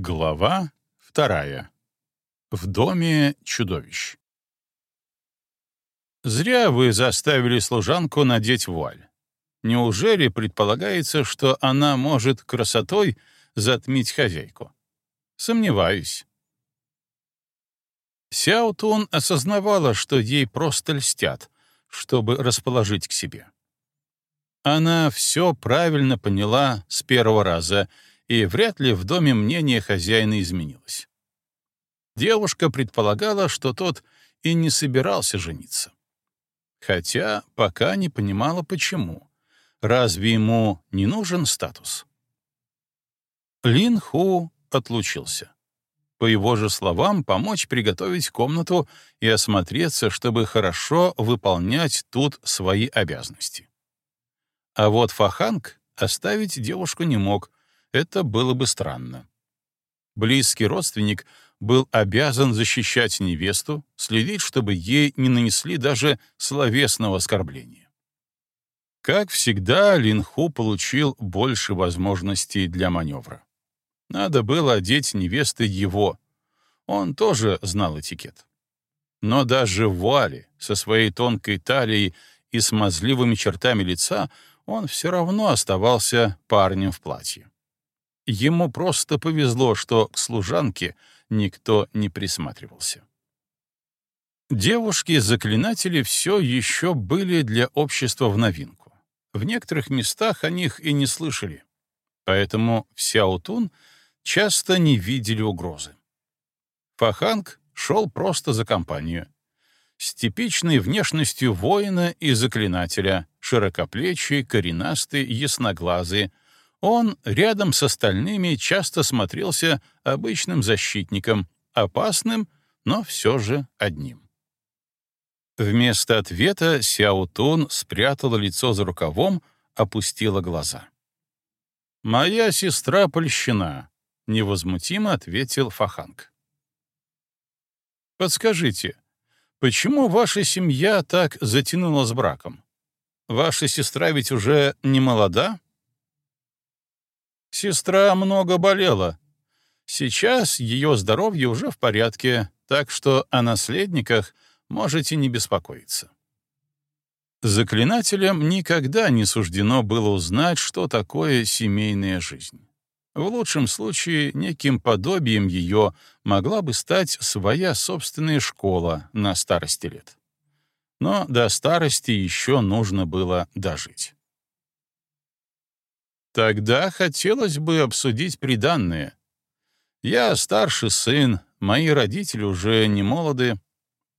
Глава вторая. В доме чудовищ. Зря вы заставили служанку надеть вуаль. Неужели предполагается, что она может красотой затмить хозяйку? Сомневаюсь. Сяо Тун осознавала, что ей просто льстят, чтобы расположить к себе. Она все правильно поняла с первого раза — и вряд ли в доме мнение хозяина изменилось. Девушка предполагала, что тот и не собирался жениться. Хотя пока не понимала, почему. Разве ему не нужен статус? Лин Ху отлучился. По его же словам, помочь приготовить комнату и осмотреться, чтобы хорошо выполнять тут свои обязанности. А вот Фаханг оставить девушку не мог, это было бы странно. Близкий родственник был обязан защищать невесту, следить, чтобы ей не нанесли даже словесного оскорбления. Как всегда, Линху получил больше возможностей для маневра. Надо было одеть невесты его. Он тоже знал этикет. Но даже в вуале, со своей тонкой талией и смазливыми чертами лица, он все равно оставался парнем в платье. Ему просто повезло, что к служанке никто не присматривался. Девушки-заклинатели все еще были для общества в новинку. В некоторых местах о них и не слышали. Поэтому в Сяутун часто не видели угрозы. Фаханг шел просто за компанию. С типичной внешностью воина и заклинателя, широкоплечий, коренастый, ясноглазый, он рядом с остальными часто смотрелся обычным защитником, опасным, но все же одним. Вместо ответа Сяо Тун спрятала лицо за рукавом, опустила глаза. «Моя сестра польщена», — невозмутимо ответил Фаханг. «Подскажите, почему ваша семья так затянула с браком? Ваша сестра ведь уже не молода?» Сестра много болела. Сейчас ее здоровье уже в порядке, так что о наследниках можете не беспокоиться. Заклинателям никогда не суждено было узнать, что такое семейная жизнь. В лучшем случае неким подобием ее могла бы стать своя собственная школа на старости лет. Но до старости еще нужно было дожить. Тогда хотелось бы обсудить приданное. Я старший сын, мои родители уже не молоды.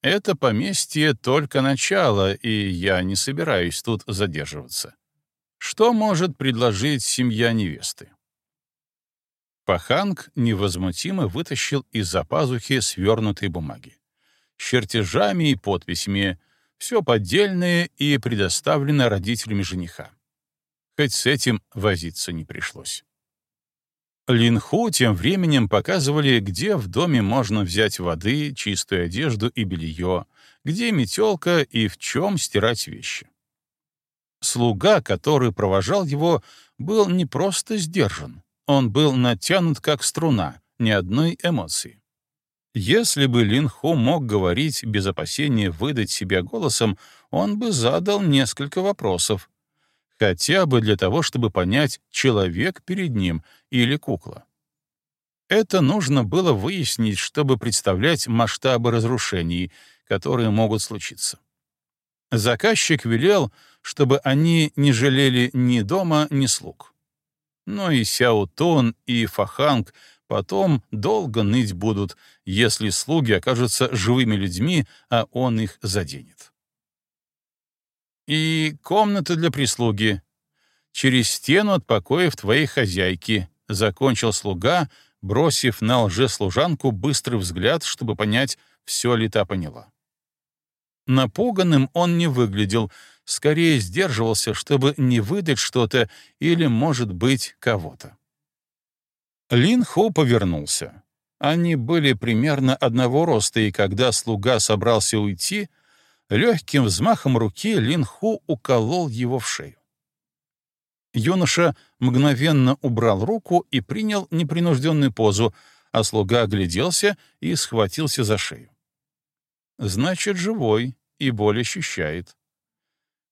Это поместье только начало, и я не собираюсь тут задерживаться. Что может предложить семья невесты? Паханг невозмутимо вытащил из-за пазухи свернутой бумаги. С чертежами и подписями, все поддельное и предоставлено родителями жениха хоть с этим возиться не пришлось. Линху тем временем показывали, где в доме можно взять воды, чистую одежду и белье, где метелка и в чем стирать вещи. Слуга, который провожал его, был не просто сдержан, он был натянут как струна, ни одной эмоции. Если бы Линху мог говорить без опасения выдать себя голосом, он бы задал несколько вопросов, хотя бы для того, чтобы понять, человек перед ним или кукла. Это нужно было выяснить, чтобы представлять масштабы разрушений, которые могут случиться. Заказчик велел, чтобы они не жалели ни дома, ни слуг. Но и Сяо Тон, и Фаханг потом долго ныть будут, если слуги окажутся живыми людьми, а он их заденет и комната для прислуги. Через стену от покоев твоей хозяйки», — закончил слуга, бросив на лжеслужанку быстрый взгляд, чтобы понять, все ли та поняла. Напуганным он не выглядел, скорее сдерживался, чтобы не выдать что-то или, может быть, кого-то. Лин Хо повернулся. Они были примерно одного роста, и когда слуга собрался уйти, Легким взмахом руки Лин Ху уколол его в шею. Юноша мгновенно убрал руку и принял непринужденную позу, а слуга огляделся и схватился за шею. Значит, живой и боль ощущает.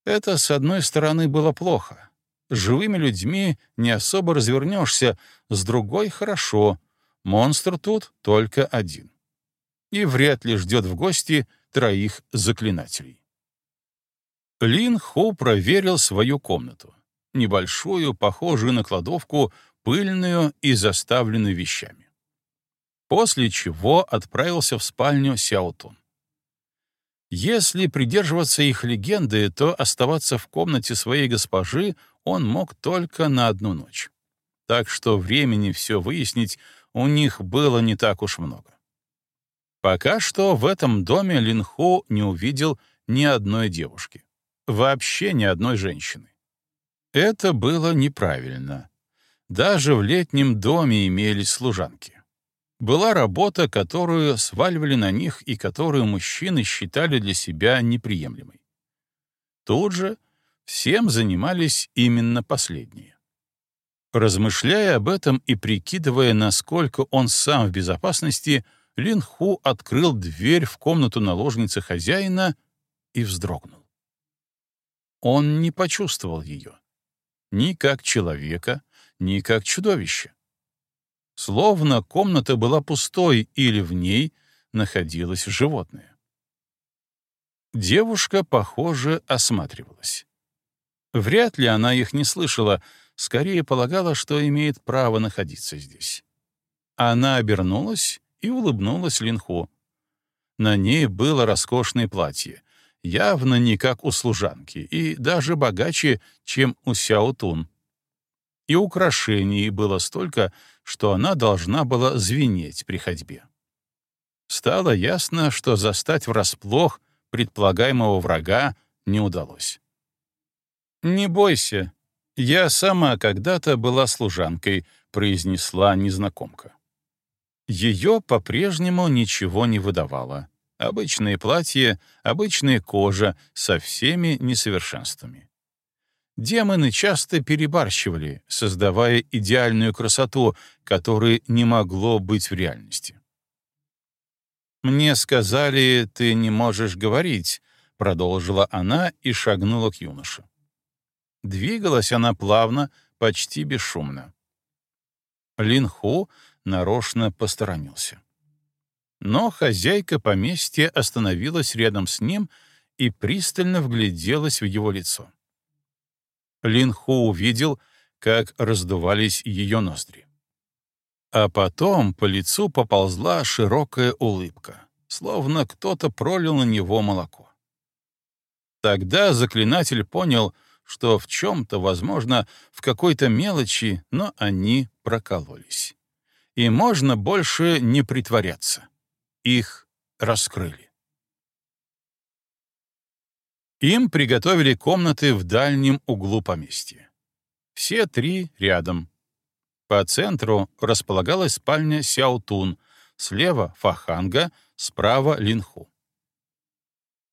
Это, с одной стороны, было плохо. Живыми людьми не особо развернешься, с другой — хорошо. Монстр тут только один. И вряд ли ждет в гости троих заклинателей. Лин Ху проверил свою комнату. Небольшую, похожую на кладовку, пыльную и заставленную вещами. После чего отправился в спальню Сяотун. Если придерживаться их легенды, то оставаться в комнате своей госпожи он мог только на одну ночь. Так что времени все выяснить у них было не так уж много. Пока что в этом доме Линху не увидел ни одной девушки. Вообще ни одной женщины. Это было неправильно. Даже в летнем доме имелись служанки была работа, которую сваливали на них и которую мужчины считали для себя неприемлемой. Тут же всем занимались именно последние. Размышляя об этом и прикидывая, насколько он сам в безопасности, Лин Ху открыл дверь в комнату наложницы хозяина и вздрогнул. Он не почувствовал ее. Ни как человека, ни как чудовище. Словно комната была пустой или в ней находилось животное. Девушка, похоже, осматривалась. Вряд ли она их не слышала, скорее полагала, что имеет право находиться здесь. Она обернулась и улыбнулась Линху. На ней было роскошное платье, явно не как у служанки, и даже богаче, чем у Сяо Тун. И украшений было столько, что она должна была звенеть при ходьбе. Стало ясно, что застать врасплох предполагаемого врага не удалось. «Не бойся, я сама когда-то была служанкой», — произнесла незнакомка. Ее по-прежнему ничего не выдавало. Обычное платье, обычная кожа со всеми несовершенствами. Демоны часто перебарщивали, создавая идеальную красоту, которой не могло быть в реальности. «Мне сказали, ты не можешь говорить», — продолжила она и шагнула к юноше. Двигалась она плавно, почти бесшумно. Лин Ху нарочно посторонился. Но хозяйка поместья остановилась рядом с ним и пристально вгляделась в его лицо. Лин Ху увидел, как раздувались ее ноздри. А потом по лицу поползла широкая улыбка, словно кто-то пролил на него молоко. Тогда заклинатель понял, что в чем-то, возможно, в какой-то мелочи, но они прокололись. И можно больше не притворяться. Их раскрыли. Им приготовили комнаты в дальнем углу поместья. Все три рядом. По центру располагалась спальня Сяотун, слева — Фаханга, справа — Линху.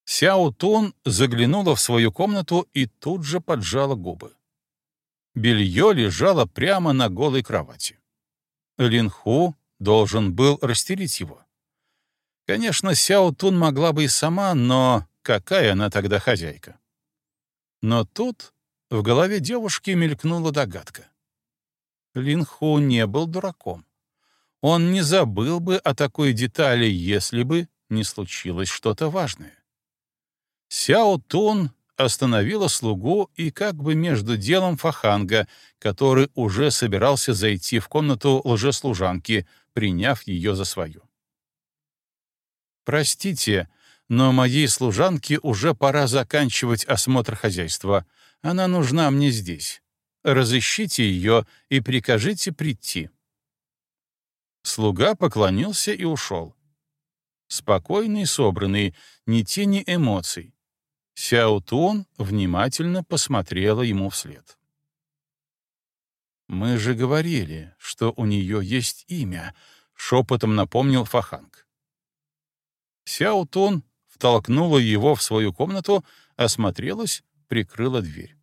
Сяотун заглянула в свою комнату и тут же поджала губы. Белье лежало прямо на голой кровати. Линху должен был растереть его. Конечно, Сяотун могла бы и сама, но Какая она тогда хозяйка? Но тут в голове девушки мелькнула догадка. Линху не был дураком. Он не забыл бы о такой детали, если бы не случилось что-то важное. Сяо Тун остановила слугу и как бы между делом Фаханга, который уже собирался зайти в комнату лжеслужанки, приняв ее за свою. «Простите», но моей служанке уже пора заканчивать осмотр хозяйства. Она нужна мне здесь. Разыщите ее и прикажите прийти». Слуга поклонился и ушел. Спокойный, собранный, ни тени эмоций. Сяо Тун внимательно посмотрела ему вслед. «Мы же говорили, что у нее есть имя», — шепотом напомнил Фаханг. Сяо Тун втолкнула его в свою комнату, осмотрелась, прикрыла дверь.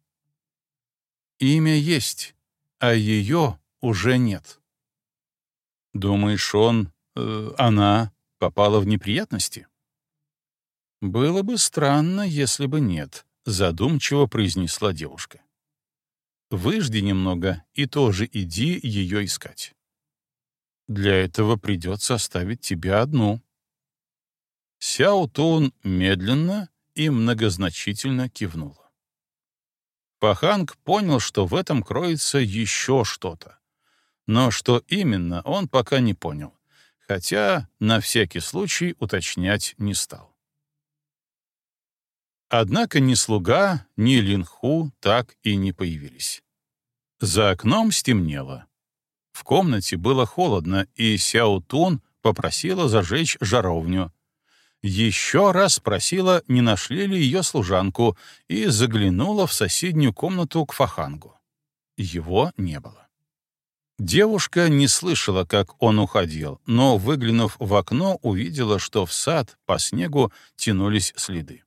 Имя есть, а ее уже нет. Думаешь, он, э, она попала в неприятности? Было бы странно, если бы нет, задумчиво произнесла девушка. Выжди немного и тоже иди ее искать. Для этого придется оставить тебя одну. Сяо Тун медленно и многозначительно кивнула. Паханг понял, что в этом кроется еще что-то. Но что именно, он пока не понял, хотя на всякий случай уточнять не стал. Однако ни слуга, ни Линху так и не появились. За окном стемнело. В комнате было холодно, и Сяо Тун попросила зажечь жаровню, еще раз спросила, не нашли ли ее служанку, и заглянула в соседнюю комнату к Фахангу. Его не было. Девушка не слышала, как он уходил, но, выглянув в окно, увидела, что в сад по снегу тянулись следы.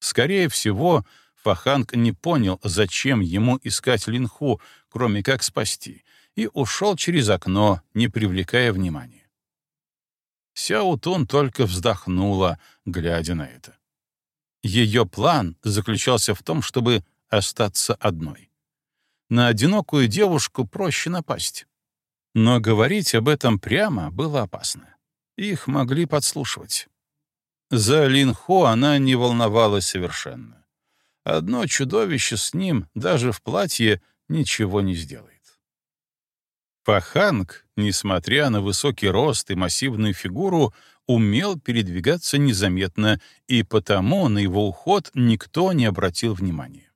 Скорее всего, Фаханг не понял, зачем ему искать Линху, кроме как спасти, и ушел через окно, не привлекая внимания. Сяо Тун только вздохнула, глядя на это. Ее план заключался в том, чтобы остаться одной. На одинокую девушку проще напасть. Но говорить об этом прямо было опасно. Их могли подслушивать. За Лин Хо она не волновалась совершенно. Одно чудовище с ним, даже в платье, ничего не сделает. Паханг, несмотря на высокий рост и массивную фигуру, умел передвигаться незаметно, и потому на его уход никто не обратил внимания.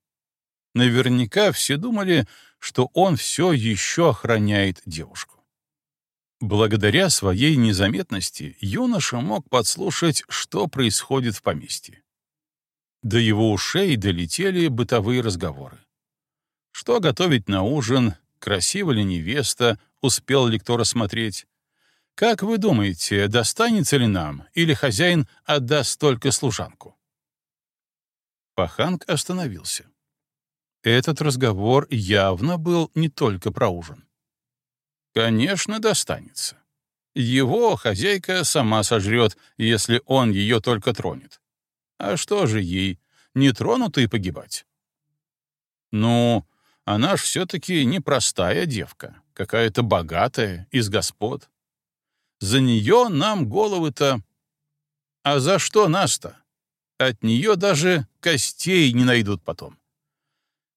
Наверняка все думали, что он все еще охраняет девушку. Благодаря своей незаметности юноша мог подслушать, что происходит в поместье. До его ушей долетели бытовые разговоры. Что готовить на ужин, красива ли невеста, успел ли кто рассмотреть. Как вы думаете, достанется ли нам, или хозяин отдаст только служанку? Паханг остановился. Этот разговор явно был не только про ужин. Конечно, достанется. Его хозяйка сама сожрет, если он ее только тронет. А что же ей, не тронутой погибать? Ну, она ж все-таки непростая девка, какая-то богатая, из господ. За нее нам головы-то... А за что нас-то? От нее даже костей не найдут потом.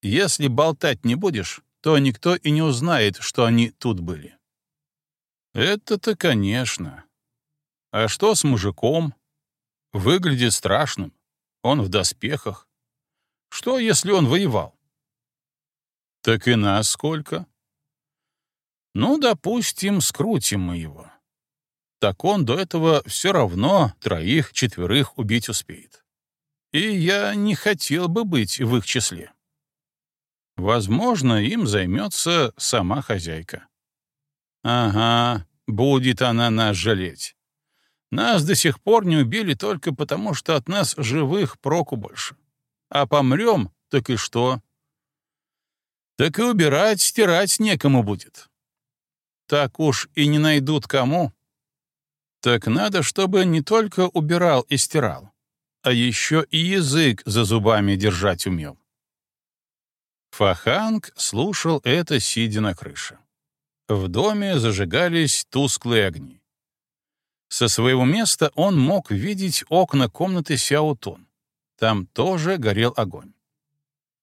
Если болтать не будешь, то никто и не узнает, что они тут были. Это-то, конечно. А что с мужиком? Выглядит страшным. Он в доспехах. Что, если он воевал? Так и нас сколько? Ну, допустим, скрутим мы его. Так он до этого все равно троих-четверых убить успеет. И я не хотел бы быть в их числе. Возможно, им займется сама хозяйка. Ага, будет она нас жалеть. Нас до сих пор не убили только потому, что от нас живых проку больше. А помрем, так и что? так и убирать, стирать некому будет. Так уж и не найдут кому. Так надо, чтобы не только убирал и стирал, а еще и язык за зубами держать умел. Фаханг слушал это, сидя на крыше. В доме зажигались тусклые огни. Со своего места он мог видеть окна комнаты Сяотун. Там тоже горел огонь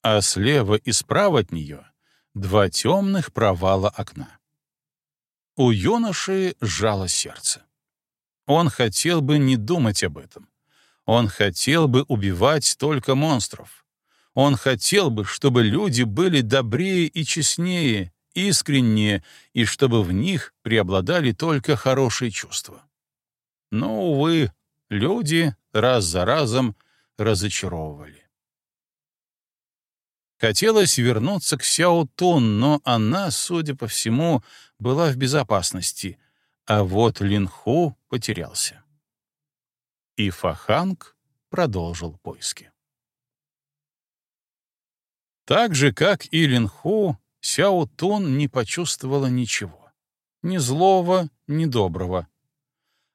а слева и справа от нее два темных провала окна. У юноши сжало сердце. Он хотел бы не думать об этом. Он хотел бы убивать только монстров. Он хотел бы, чтобы люди были добрее и честнее, искреннее, и чтобы в них преобладали только хорошие чувства. Но, увы, люди раз за разом разочаровывали. Хотелось вернуться к Сяо Тун, но она, судя по всему, была в безопасности, а вот Линху потерялся. И Фаханг продолжил поиски. Так же, как и Линху, Сяо Тун не почувствовала ничего. Ни злого, ни доброго.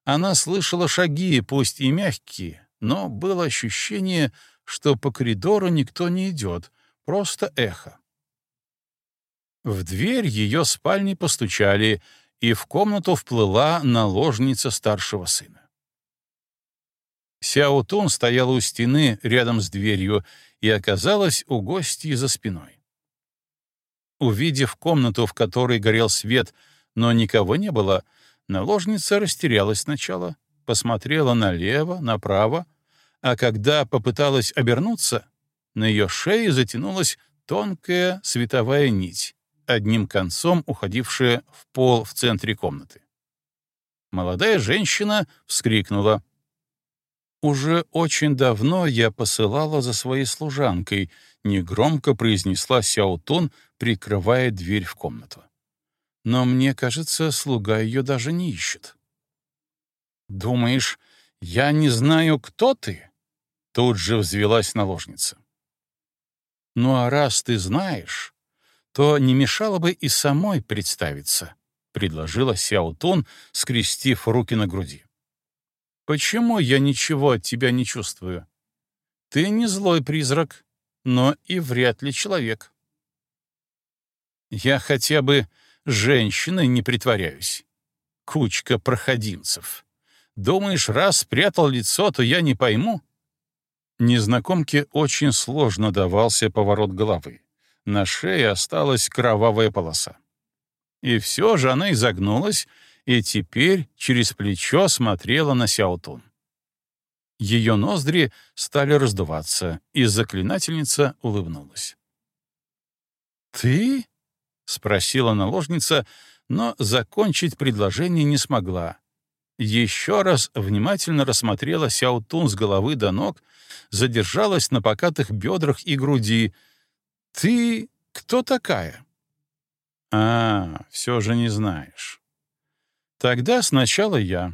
Она слышала шаги, пусть и мягкие, но было ощущение, что по коридору никто не идет, просто эхо. В дверь ее спальни постучали, и в комнату вплыла наложница старшего сына. Сяо Тун стояла у стены рядом с дверью и оказалась у гостей за спиной. Увидев комнату, в которой горел свет, но никого не было, наложница растерялась сначала, посмотрела налево, направо, а когда попыталась обернуться, на ее шее затянулась тонкая световая нить, одним концом уходившая в пол в центре комнаты. Молодая женщина вскрикнула. «Уже очень давно я посылала за своей служанкой», — негромко произнесла Сяутун, прикрывая дверь в комнату. «Но мне кажется, слуга ее даже не ищет». «Думаешь, я не знаю, кто ты?» Тут же взвелась наложница. «Ну а раз ты знаешь, то не мешало бы и самой представиться», — предложила Сяутун, скрестив руки на груди. Почему я ничего от тебя не чувствую? Ты не злой призрак, но и вряд ли человек. Я хотя бы женщиной не притворяюсь. Кучка проходимцев. Думаешь, раз спрятал лицо, то я не пойму? Незнакомке очень сложно давался поворот головы. На шее осталась кровавая полоса. И все же она изогнулась и теперь через плечо смотрела на Сяотун. Ее ноздри стали раздуваться, и заклинательница улыбнулась. «Ты?» — спросила наложница, но закончить предложение не смогла. Еще раз внимательно рассмотрела Сяотун с головы до ног, задержалась на покатых бедрах и груди. «Ты кто такая?» «А, все же не знаешь. Тогда сначала я.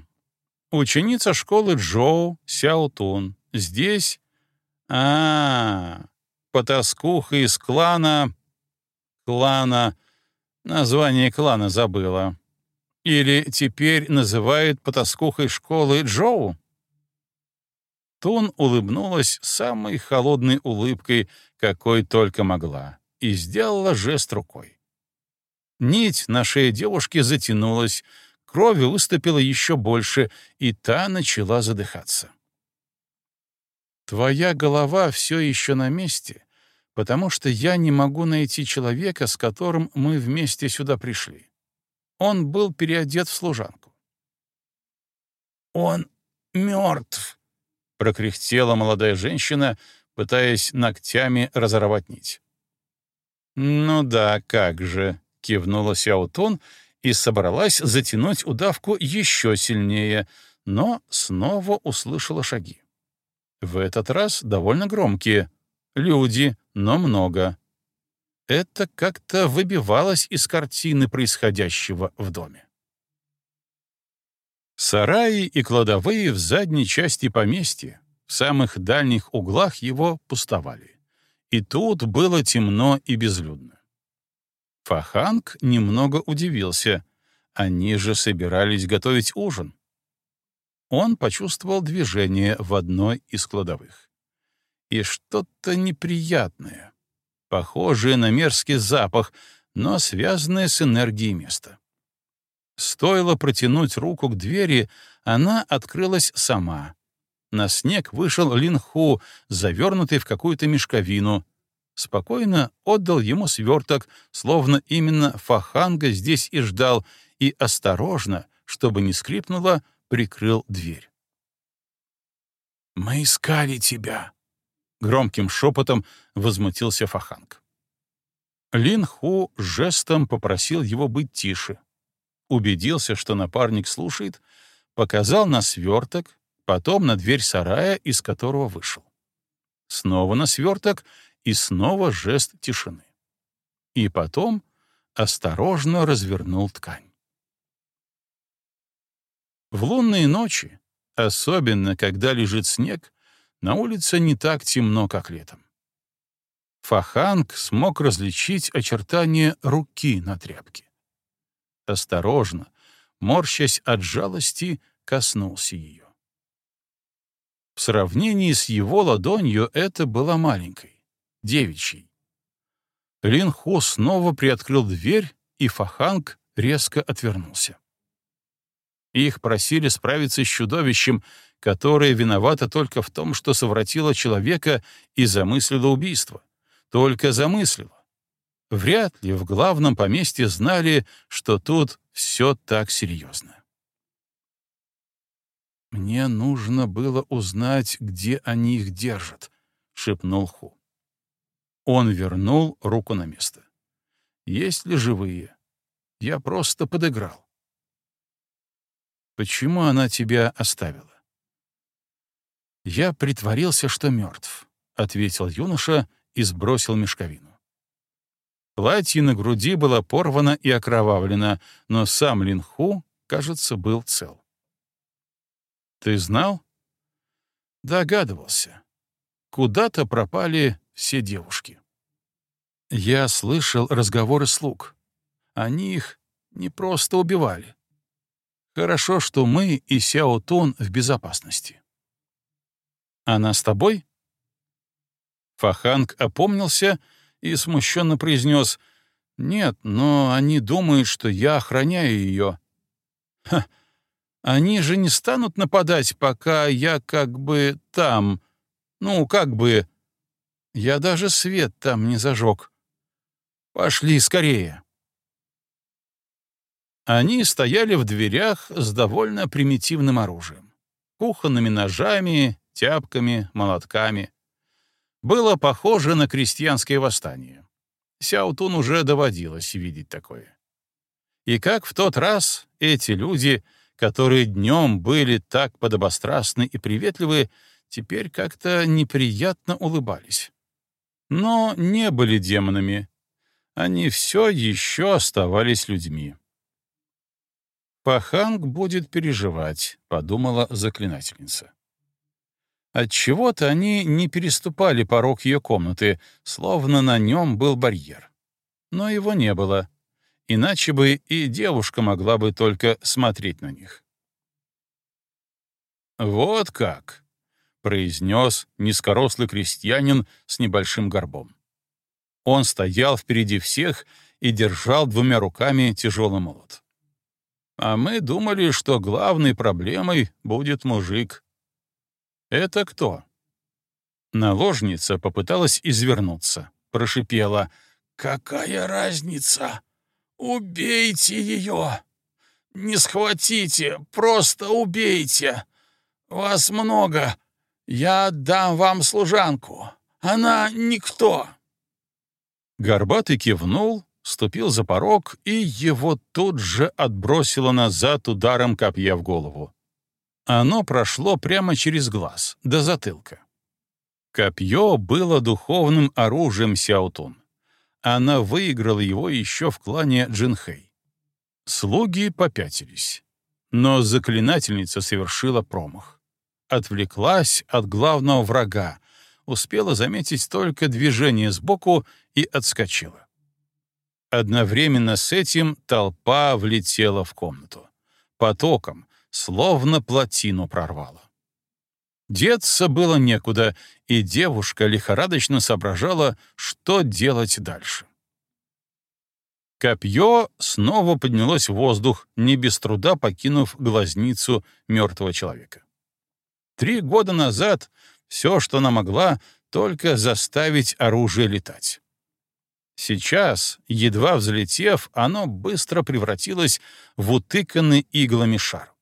Ученица школы Джоу Сяотун. Здесь... А, -а, -а потаскуха из клана... Клана... Название клана забыла. Или теперь называют потаскухой школы Джоу? Тун улыбнулась самой холодной улыбкой, какой только могла, и сделала жест рукой. Нить на шее девушки затянулась, Крови выступило еще больше, и та начала задыхаться. «Твоя голова все еще на месте, потому что я не могу найти человека, с которым мы вместе сюда пришли. Он был переодет в служанку». «Он мертв», — прокряхтела молодая женщина, пытаясь ногтями разорвать нить. «Ну да, как же», — кивнула Сяутун и собралась затянуть удавку еще сильнее, но снова услышала шаги. В этот раз довольно громкие. Люди, но много. Это как-то выбивалось из картины происходящего в доме. Сараи и кладовые в задней части поместья, в самых дальних углах его пустовали. И тут было темно и безлюдно. Фаханг немного удивился. Они же собирались готовить ужин. Он почувствовал движение в одной из кладовых. И что-то неприятное, похожее на мерзкий запах, но связанное с энергией места. Стоило протянуть руку к двери, она открылась сама. На снег вышел Линху, завернутый в какую-то мешковину, спокойно отдал ему сверток, словно именно Фаханга здесь и ждал, и осторожно, чтобы не скрипнуло, прикрыл дверь. «Мы искали тебя», — громким шепотом возмутился Фаханг. Лин Ху жестом попросил его быть тише. Убедился, что напарник слушает, показал на сверток, потом на дверь сарая, из которого вышел. Снова на сверток — и снова жест тишины. И потом осторожно развернул ткань. В лунные ночи, особенно когда лежит снег, на улице не так темно, как летом. Фаханг смог различить очертания руки на тряпке. Осторожно, морщась от жалости, коснулся ее. В сравнении с его ладонью это была маленькой, девичьей. Лин Ху снова приоткрыл дверь, и Фаханг резко отвернулся. Их просили справиться с чудовищем, которое виновато только в том, что совратило человека и замыслило убийство. Только замыслило. Вряд ли в главном поместье знали, что тут все так серьезно. «Мне нужно было узнать, где они их держат», — шепнул Ху. Он вернул руку на место. «Есть ли живые? Я просто подыграл». «Почему она тебя оставила?» «Я притворился, что мертв», — ответил юноша и сбросил мешковину. Платье на груди было порвано и окровавлено, но сам Линху, кажется, был цел. «Ты знал?» «Догадывался. Куда-то пропали все девушки». Я слышал разговоры слуг. Они их не просто убивали. Хорошо, что мы и Сяо Тун в безопасности. «Она с тобой?» Фаханг опомнился и смущенно произнес «Нет, но они думают, что я охраняю ее». «Ха, они же не станут нападать, пока я как бы там. Ну, как бы... Я даже свет там не зажег. Пошли скорее». Они стояли в дверях с довольно примитивным оружием. Кухонными ножами, тяпками, молотками было похоже на крестьянское восстание. Сяутун уже доводилось видеть такое. И как в тот раз эти люди, которые днем были так подобострастны и приветливы, теперь как-то неприятно улыбались. Но не были демонами. Они все еще оставались людьми. «Паханг будет переживать», — подумала заклинательница. Отчего-то они не переступали порог ее комнаты, словно на нем был барьер. Но его не было, иначе бы и девушка могла бы только смотреть на них. «Вот как!» — произнес низкорослый крестьянин с небольшим горбом. Он стоял впереди всех и держал двумя руками тяжелый молот. А мы думали, что главной проблемой будет мужик. «Это кто?» Наложница попыталась извернуться, прошипела. «Какая разница? Убейте ее! Не схватите, просто убейте! Вас много. Я отдам вам служанку. Она никто!» Горбатый кивнул, ступил за порог, и его тут же отбросило назад ударом копья в голову. Оно прошло прямо через глаз, до затылка. Копье было духовным оружием Сяотун. Она выиграла его еще в клане Джинхэй. Слуги попятились. Но заклинательница совершила промах. Отвлеклась от главного врага, успела заметить только движение сбоку и отскочила. Одновременно с этим толпа влетела в комнату. Потоком, словно плотину прорвало. Деться было некуда, и девушка лихорадочно соображала, что делать дальше. Копье снова поднялось в воздух, не без труда покинув глазницу мертвого человека. Три года назад все, что она могла, только заставить оружие летать. Сейчас, едва взлетев, оно быстро превратилось в утыканный иглами шар.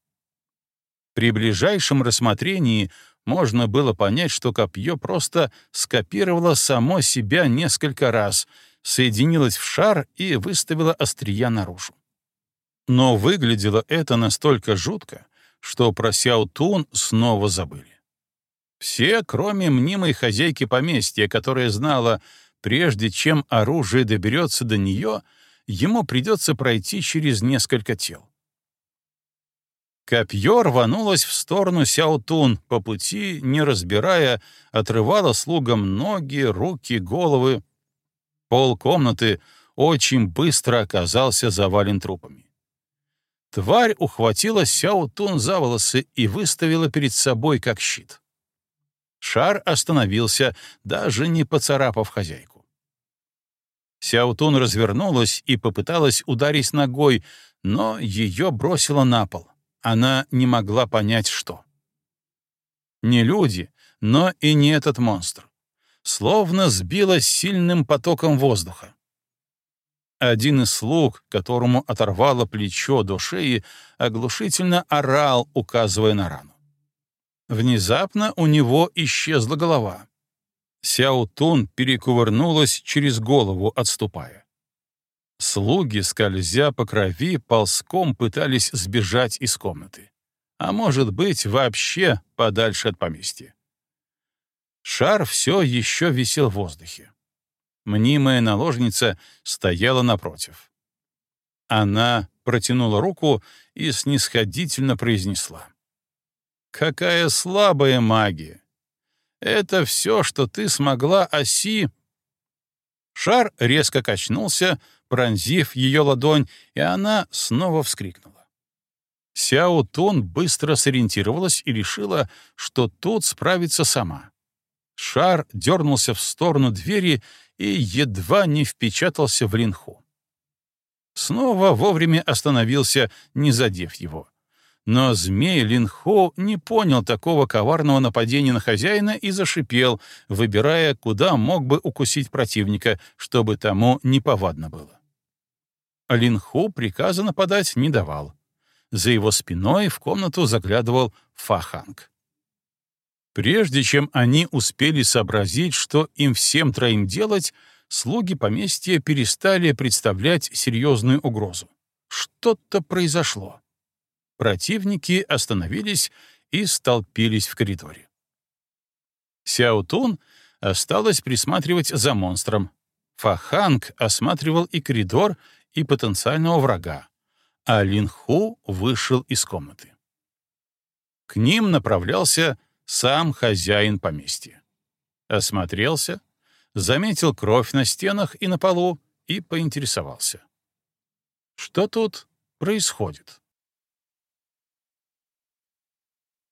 При ближайшем рассмотрении можно было понять, что копье просто скопировало само себя несколько раз, соединилось в шар и выставило острия наружу. Но выглядело это настолько жутко, что про Сяутун снова забыли. Все, кроме мнимой хозяйки поместья, которая знала, прежде чем оружие доберется до нее, ему придется пройти через несколько тел. Копье рванулось в сторону Сяотун, по пути, не разбирая, отрывало слугам ноги, руки, головы, Пол комнаты очень быстро оказался завален трупами. Тварь ухватила Сяо Тун за волосы и выставила перед собой как щит. Шар остановился, даже не поцарапав хозяйку. Сяутун развернулась и попыталась ударить ногой, но ее бросило на пол. Она не могла понять, что. Не люди, но и не этот монстр. Словно сбилась сильным потоком воздуха. Один из слуг, которому оторвало плечо до шеи, оглушительно орал, указывая на рану. Внезапно у него исчезла голова. Сяо Тун перекувырнулась через голову, отступая. Слуги, скользя по крови, ползком пытались сбежать из комнаты. А может быть, вообще подальше от поместья. Шар все еще висел в воздухе. Мнимая наложница стояла напротив. Она протянула руку и снисходительно произнесла. «Какая слабая магия! Это все, что ты смогла оси...» Шар резко качнулся, пронзив ее ладонь, и она снова вскрикнула. Сяо Тун быстро сориентировалась и решила, что тут справится сама. Шар дернулся в сторону двери и едва не впечатался в Линху. Снова вовремя остановился, не задев его. Но змей Линхо не понял такого коварного нападения на хозяина и зашипел, выбирая, куда мог бы укусить противника, чтобы тому неповадно было. Линху приказа нападать не давал. За его спиной в комнату заглядывал Фаханг. Прежде чем они успели сообразить, что им всем троим делать, слуги поместья перестали представлять серьезную угрозу. Что-то произошло. Противники остановились и столпились в коридоре. Сяо Тун осталось присматривать за монстром. Фаханг осматривал и коридор, и потенциального врага, а Лин Ху вышел из комнаты. К ним направлялся сам хозяин поместья. Осмотрелся, заметил кровь на стенах и на полу и поинтересовался. Что тут происходит?